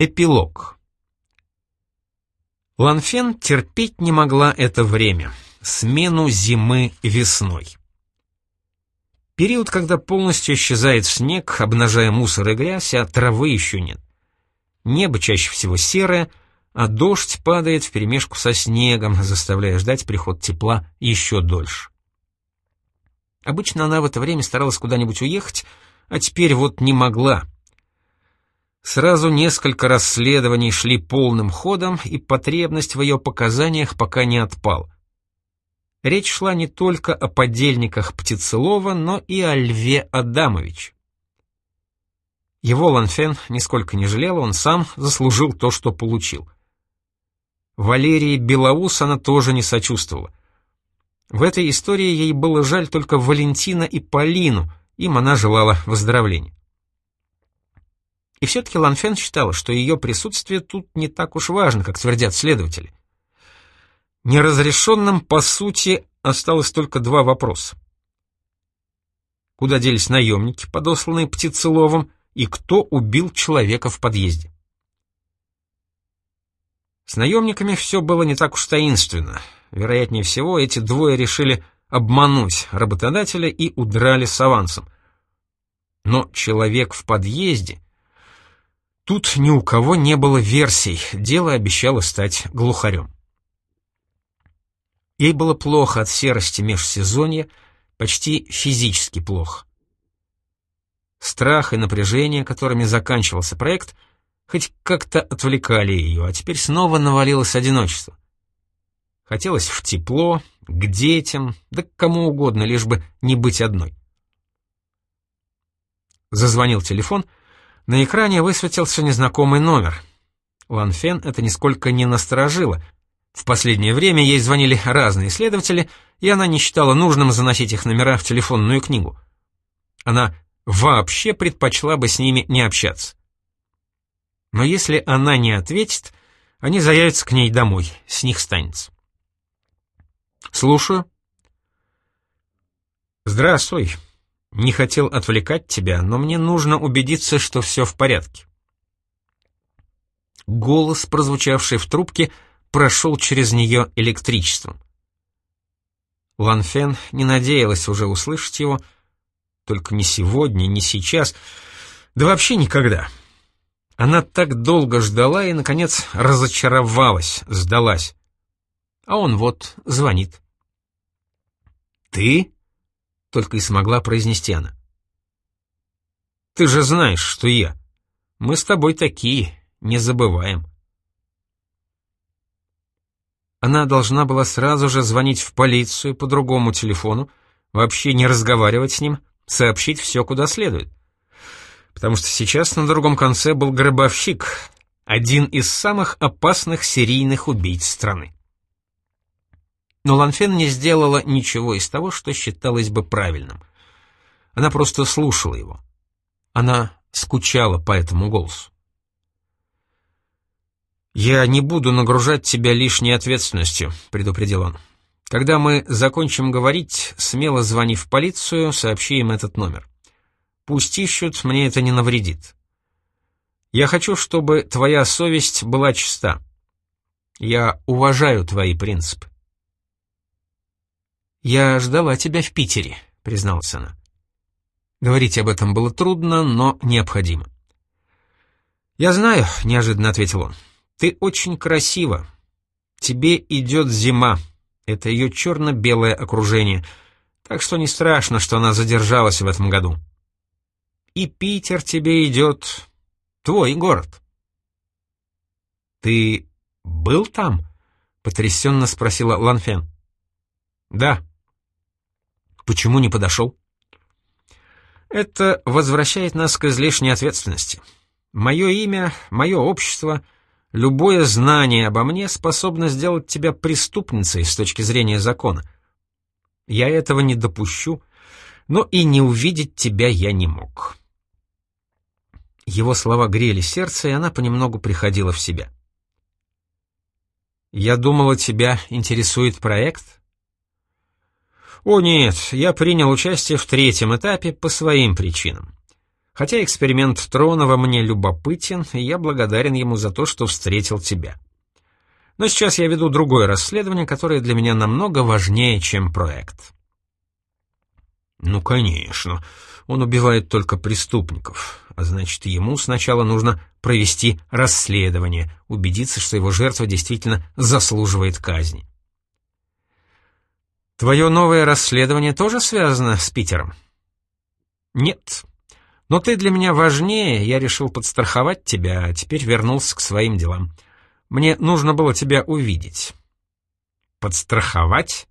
Эпилог. Ланфен терпеть не могла это время, смену зимы весной. Период, когда полностью исчезает снег, обнажая мусор и грязь, а травы еще нет. Небо чаще всего серое, а дождь падает вперемешку со снегом, заставляя ждать приход тепла еще дольше. Обычно она в это время старалась куда-нибудь уехать, а теперь вот не могла — Сразу несколько расследований шли полным ходом, и потребность в ее показаниях пока не отпал. Речь шла не только о подельниках Птицелова, но и о Льве Адамовиче. Его Ланфен нисколько не жалела, он сам заслужил то, что получил. Валерии Белоус она тоже не сочувствовала. В этой истории ей было жаль только Валентина и Полину, им она желала выздоровления. И все-таки Ланфен считала, что ее присутствие тут не так уж важно, как твердят следователи. Неразрешенным, по сути, осталось только два вопроса. Куда делись наемники, подосланные Птицеловым, и кто убил человека в подъезде? С наемниками все было не так уж таинственно. Вероятнее всего, эти двое решили обмануть работодателя и удрали с авансом. Но человек в подъезде Тут ни у кого не было версий, дело обещало стать глухарем. Ей было плохо от серости межсезонья, почти физически плохо. Страх и напряжение, которыми заканчивался проект, хоть как-то отвлекали ее, а теперь снова навалилось одиночество. Хотелось в тепло, к детям, да к кому угодно, лишь бы не быть одной. Зазвонил телефон — на экране высветился незнакомый номер. Лан Фен это нисколько не насторожило. В последнее время ей звонили разные следователи, и она не считала нужным заносить их номера в телефонную книгу. Она вообще предпочла бы с ними не общаться. Но если она не ответит, они заявятся к ней домой, с них станется. «Слушаю». «Здравствуй», не хотел отвлекать тебя, но мне нужно убедиться, что все в порядке. Голос, прозвучавший в трубке, прошел через нее электричеством. Лан Фен не надеялась уже услышать его, только не сегодня, не сейчас, да вообще никогда. Она так долго ждала и, наконец, разочаровалась, сдалась. А он вот звонит. «Ты?» Только и смогла произнести она. «Ты же знаешь, что я. Мы с тобой такие, не забываем». Она должна была сразу же звонить в полицию по другому телефону, вообще не разговаривать с ним, сообщить все куда следует. Потому что сейчас на другом конце был гробовщик, один из самых опасных серийных убийц страны. Но Ланфен не сделала ничего из того, что считалось бы правильным. Она просто слушала его. Она скучала по этому голосу. «Я не буду нагружать тебя лишней ответственностью», — предупредил он. «Когда мы закончим говорить, смело звони в полицию, сообщи им этот номер. Пусть ищут, мне это не навредит. Я хочу, чтобы твоя совесть была чиста. Я уважаю твои принципы. «Я ждала тебя в Питере», — призналась она. Говорить об этом было трудно, но необходимо. «Я знаю», — неожиданно ответил он. «Ты очень красива. Тебе идет зима. Это ее черно-белое окружение. Так что не страшно, что она задержалась в этом году. И Питер тебе идет. Твой город». «Ты был там?» — потрясенно спросила Ланфен. «Да», Почему не подошел? Это возвращает нас к излишней ответственности. Мое имя, мое общество, любое знание обо мне способно сделать тебя преступницей с точки зрения закона. Я этого не допущу, но и не увидеть тебя я не мог. Его слова грели сердце, и она понемногу приходила в себя. «Я думала, тебя интересует проект?» О нет, я принял участие в третьем этапе по своим причинам. Хотя эксперимент Тронова мне любопытен, и я благодарен ему за то, что встретил тебя. Но сейчас я веду другое расследование, которое для меня намного важнее, чем проект. Ну, конечно. Он убивает только преступников, а значит, ему сначала нужно провести расследование, убедиться, что его жертва действительно заслуживает казни. Твое новое расследование тоже связано с Питером? Нет. Но ты для меня важнее, я решил подстраховать тебя, а теперь вернулся к своим делам. Мне нужно было тебя увидеть. Подстраховать?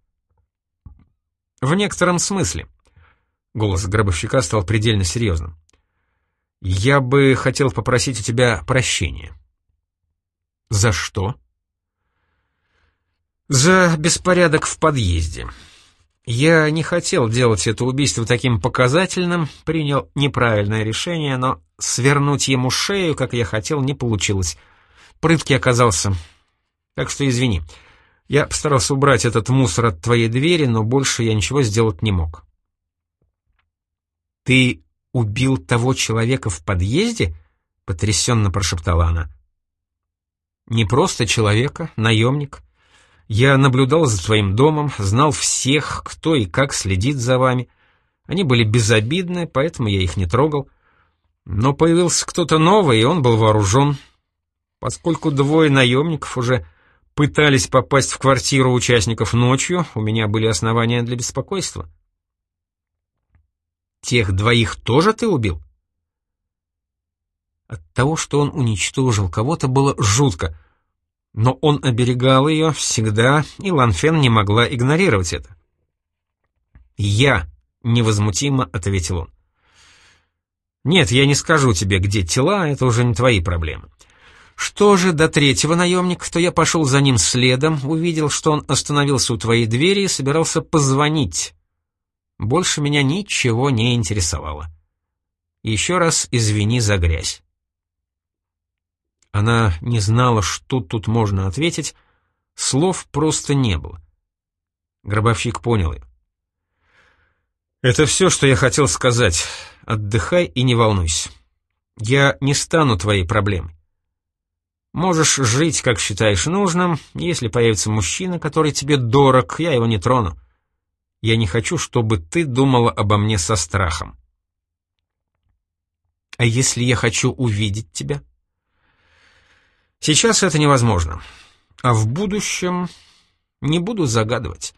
В некотором смысле. Голос гробовщика стал предельно серьезным. «Я бы хотел попросить у тебя прощения». «За что?» «За беспорядок в подъезде. Я не хотел делать это убийство таким показательным, принял неправильное решение, но свернуть ему шею, как я хотел, не получилось. Прыткий оказался. Так что извини. Я постарался убрать этот мусор от твоей двери, но больше я ничего сделать не мог». «Ты убил того человека в подъезде?» — потрясенно прошептала она. «Не просто человека, наемник. Я наблюдал за твоим домом, знал всех, кто и как следит за вами. Они были безобидны, поэтому я их не трогал. Но появился кто-то новый, и он был вооружен. Поскольку двое наемников уже пытались попасть в квартиру участников ночью, у меня были основания для беспокойства». Тех двоих тоже ты убил? От того, что он уничтожил кого-то, было жутко. Но он оберегал ее всегда, и Ланфен не могла игнорировать это. «Я», — невозмутимо ответил он. «Нет, я не скажу тебе, где тела, это уже не твои проблемы. Что же до третьего наемника, то я пошел за ним следом, увидел, что он остановился у твоей двери и собирался позвонить. Больше меня ничего не интересовало. Еще раз извини за грязь. Она не знала, что тут можно ответить, слов просто не было. Гробовщик понял ее. «Это все, что я хотел сказать. Отдыхай и не волнуйся. Я не стану твоей проблемой. Можешь жить, как считаешь нужным. Если появится мужчина, который тебе дорог, я его не трону. Я не хочу, чтобы ты думала обо мне со страхом. А если я хочу увидеть тебя? Сейчас это невозможно. А в будущем не буду загадывать.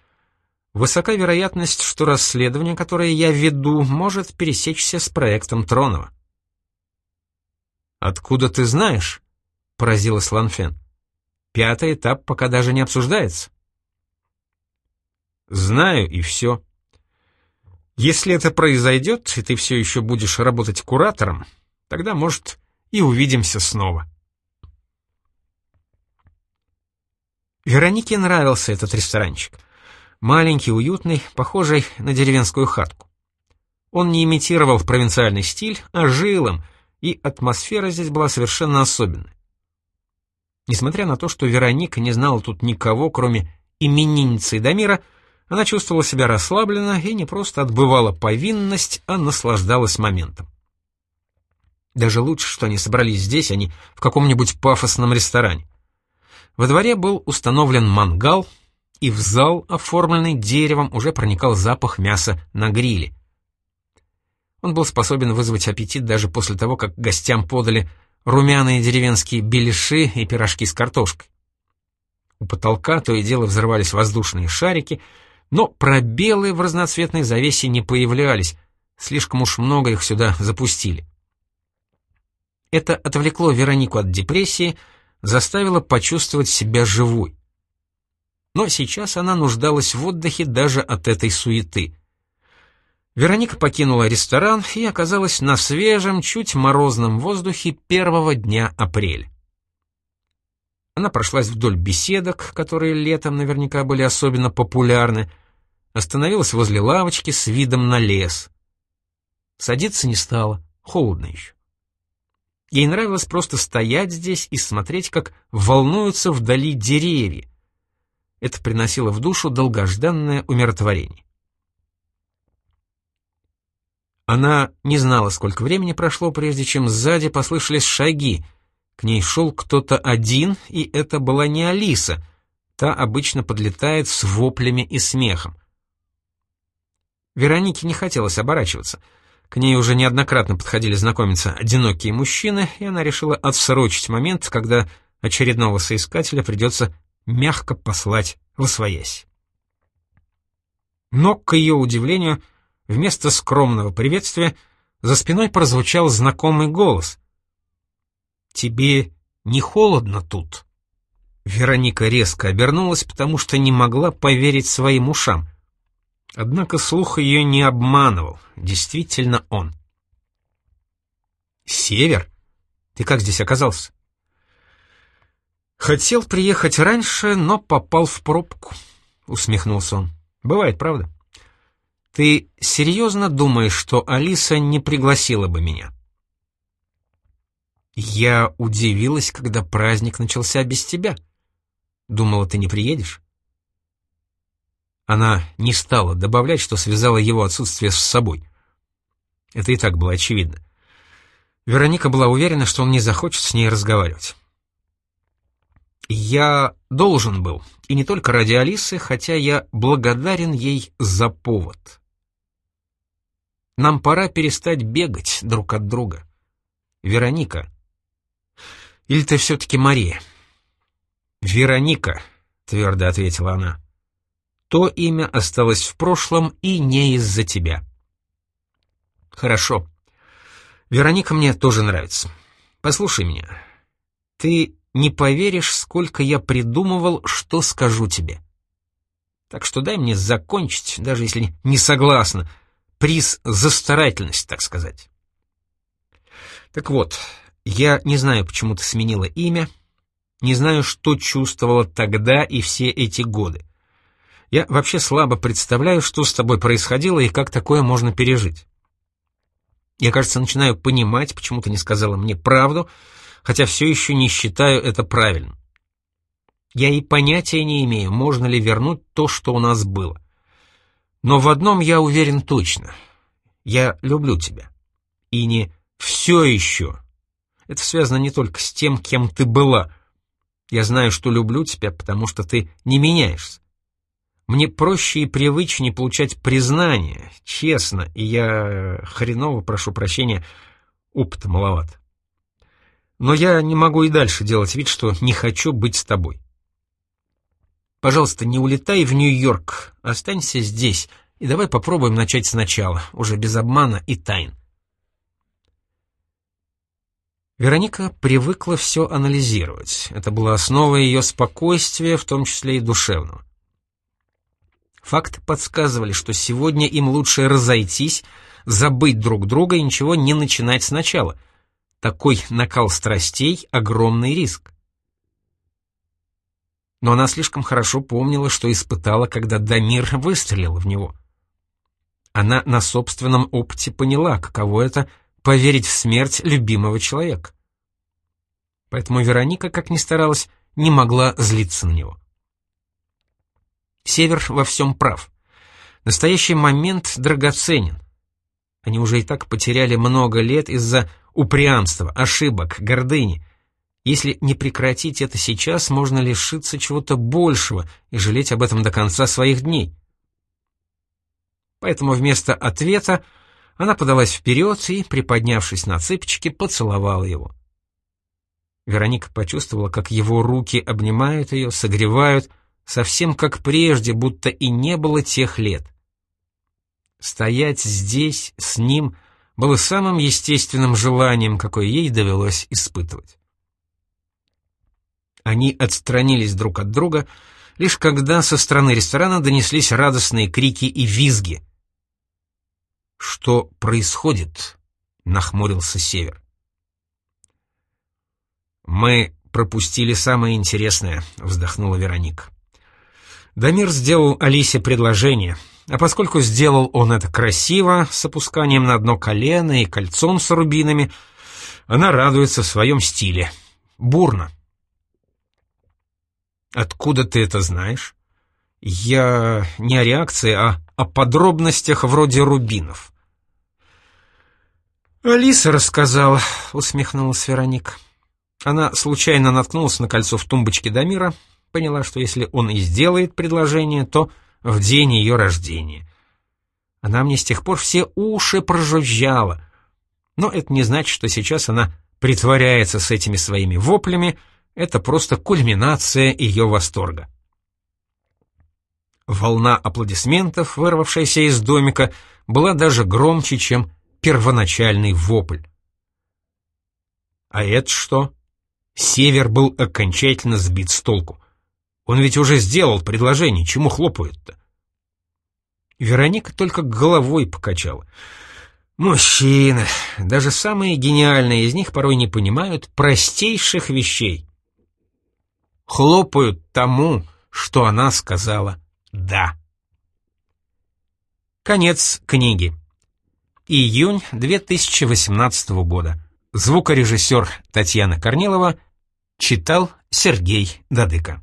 Высока вероятность, что расследование, которое я веду, может пересечься с проектом Тронова. «Откуда ты знаешь?» — поразилась Ланфен. «Пятый этап пока даже не обсуждается». Знаю и все. Если это произойдет, и ты все еще будешь работать куратором, тогда, может, и увидимся снова. Веронике нравился этот ресторанчик. Маленький, уютный, похожий на деревенскую хатку. Он не имитировал провинциальный стиль, а жил им, и атмосфера здесь была совершенно особенной. Несмотря на то, что Вероника не знала тут никого, кроме именинницы Дамира, она чувствовала себя расслабленно и не просто отбывала повинность, а наслаждалась моментом. Даже лучше, что они собрались здесь, а не в каком-нибудь пафосном ресторане. Во дворе был установлен мангал, и в зал, оформленный деревом, уже проникал запах мяса на гриле. Он был способен вызвать аппетит даже после того, как гостям подали румяные деревенские беляши и пирожки с картошкой. У потолка то и дело взрывались воздушные шарики — но пробелы в разноцветной завесе не появлялись, слишком уж много их сюда запустили. Это отвлекло Веронику от депрессии, заставило почувствовать себя живой. Но сейчас она нуждалась в отдыхе даже от этой суеты. Вероника покинула ресторан и оказалась на свежем, чуть морозном воздухе первого дня апреля. Она прошлась вдоль беседок, которые летом наверняка были особенно популярны, остановилась возле лавочки с видом на лес. Садиться не стала, холодно еще. Ей нравилось просто стоять здесь и смотреть, как волнуются вдали деревья. Это приносило в душу долгожданное умиротворение. Она не знала, сколько времени прошло, прежде чем сзади послышались шаги. К ней шел кто-то один, и это была не Алиса. Та обычно подлетает с воплями и смехом. Веронике не хотелось оборачиваться. К ней уже неоднократно подходили знакомиться одинокие мужчины, и она решила отсрочить момент, когда очередного соискателя придется мягко послать в освоясь. Но, к ее удивлению, вместо скромного приветствия за спиной прозвучал знакомый голос. «Тебе не холодно тут?» Вероника резко обернулась, потому что не могла поверить своим ушам. Однако слух ее не обманывал, действительно он. «Север? Ты как здесь оказался?» «Хотел приехать раньше, но попал в пробку», — усмехнулся он. «Бывает, правда?» «Ты серьезно думаешь, что Алиса не пригласила бы меня?» «Я удивилась, когда праздник начался без тебя. Думала, ты не приедешь?» Она не стала добавлять, что связала его отсутствие с собой. Это и так было очевидно. Вероника была уверена, что он не захочет с ней разговаривать. Я должен был, и не только ради Алисы, хотя я благодарен ей за повод. Нам пора перестать бегать друг от друга. Вероника. Или ты все-таки Мария? Вероника, твердо ответила она. То имя осталось в прошлом и не из-за тебя. Хорошо. Вероника мне тоже нравится. Послушай меня. Ты не поверишь, сколько я придумывал, что скажу тебе. Так что дай мне закончить, даже если не согласна. Приз за старательность, так сказать. Так вот, я не знаю, почему ты сменила имя, не знаю, что чувствовала тогда и все эти годы. Я вообще слабо представляю, что с тобой происходило и как такое можно пережить. Я, кажется, начинаю понимать, почему ты не сказала мне правду, хотя все еще не считаю это правильным. Я и понятия не имею, можно ли вернуть то, что у нас было. Но в одном я уверен точно. Я люблю тебя. И не «все еще». Это связано не только с тем, кем ты была. Я знаю, что люблю тебя, потому что ты не меняешься. Мне проще и привычнее получать признание, честно, и я хреново прошу прощения, опыта маловато. Но я не могу и дальше делать вид, что не хочу быть с тобой. Пожалуйста, не улетай в Нью-Йорк, останься здесь, и давай попробуем начать сначала, уже без обмана и тайн. Вероника привыкла все анализировать. Это была основа ее спокойствия, в том числе и душевного. Факты подсказывали, что сегодня им лучше разойтись, забыть друг друга и ничего не начинать сначала — такой накал страстей — огромный риск. Но она слишком хорошо помнила, что испытала, когда Дамир выстрелил в него. Она на собственном опыте поняла, каково это — поверить в смерть любимого человека. Поэтому Вероника, как ни старалась, не могла злиться на него. Север во всем прав. Настоящий момент драгоценен. Они уже и так потеряли много лет из-за упрямства, ошибок, гордыни. Если не прекратить это сейчас, можно лишиться чего-то большего и жалеть об этом до конца своих дней. Поэтому вместо ответа она подалась вперед и, приподнявшись на цыпочки, поцеловала его. Вероника почувствовала, как его руки обнимают ее, согревают, совсем как прежде, будто и не было тех лет. Стоять здесь, с ним, было самым естественным желанием, какое ей довелось испытывать. Они отстранились друг от друга, лишь когда со стороны ресторана донеслись радостные крики и визги. «Что происходит?» — нахмурился Север. «Мы пропустили самое интересное», — вздохнула Вероника. Дамир сделал Алисе предложение — а поскольку сделал он это красиво, с опусканием на одно колено и кольцом с рубинами, она радуется в своем стиле. Бурно. «Откуда ты это знаешь?» «Я не о реакции, а о подробностях вроде рубинов». «Алиса рассказала», — усмехнулась Вероника. Она случайно наткнулась на кольцо в тумбочке Дамира, поняла, что если он и сделает предложение, то в день ее рождения. Она мне с тех пор все уши прожужжала. Но это не значит, что сейчас она притворяется с этими своими воплями, это просто кульминация ее восторга. Волна аплодисментов, вырвавшаяся из домика, была даже громче, чем первоначальный вопль. А это что? Север был окончательно сбит с толку. Он ведь уже сделал предложение, чему хлопают-то? Вероника только головой покачала. Мужчины, даже самые гениальные из них порой не понимают простейших вещей. Хлопают тому, что она сказала «да». Конец книги. Июнь 2018 года. Звукорежиссер Татьяна Корнилова читал Сергей Дадыко.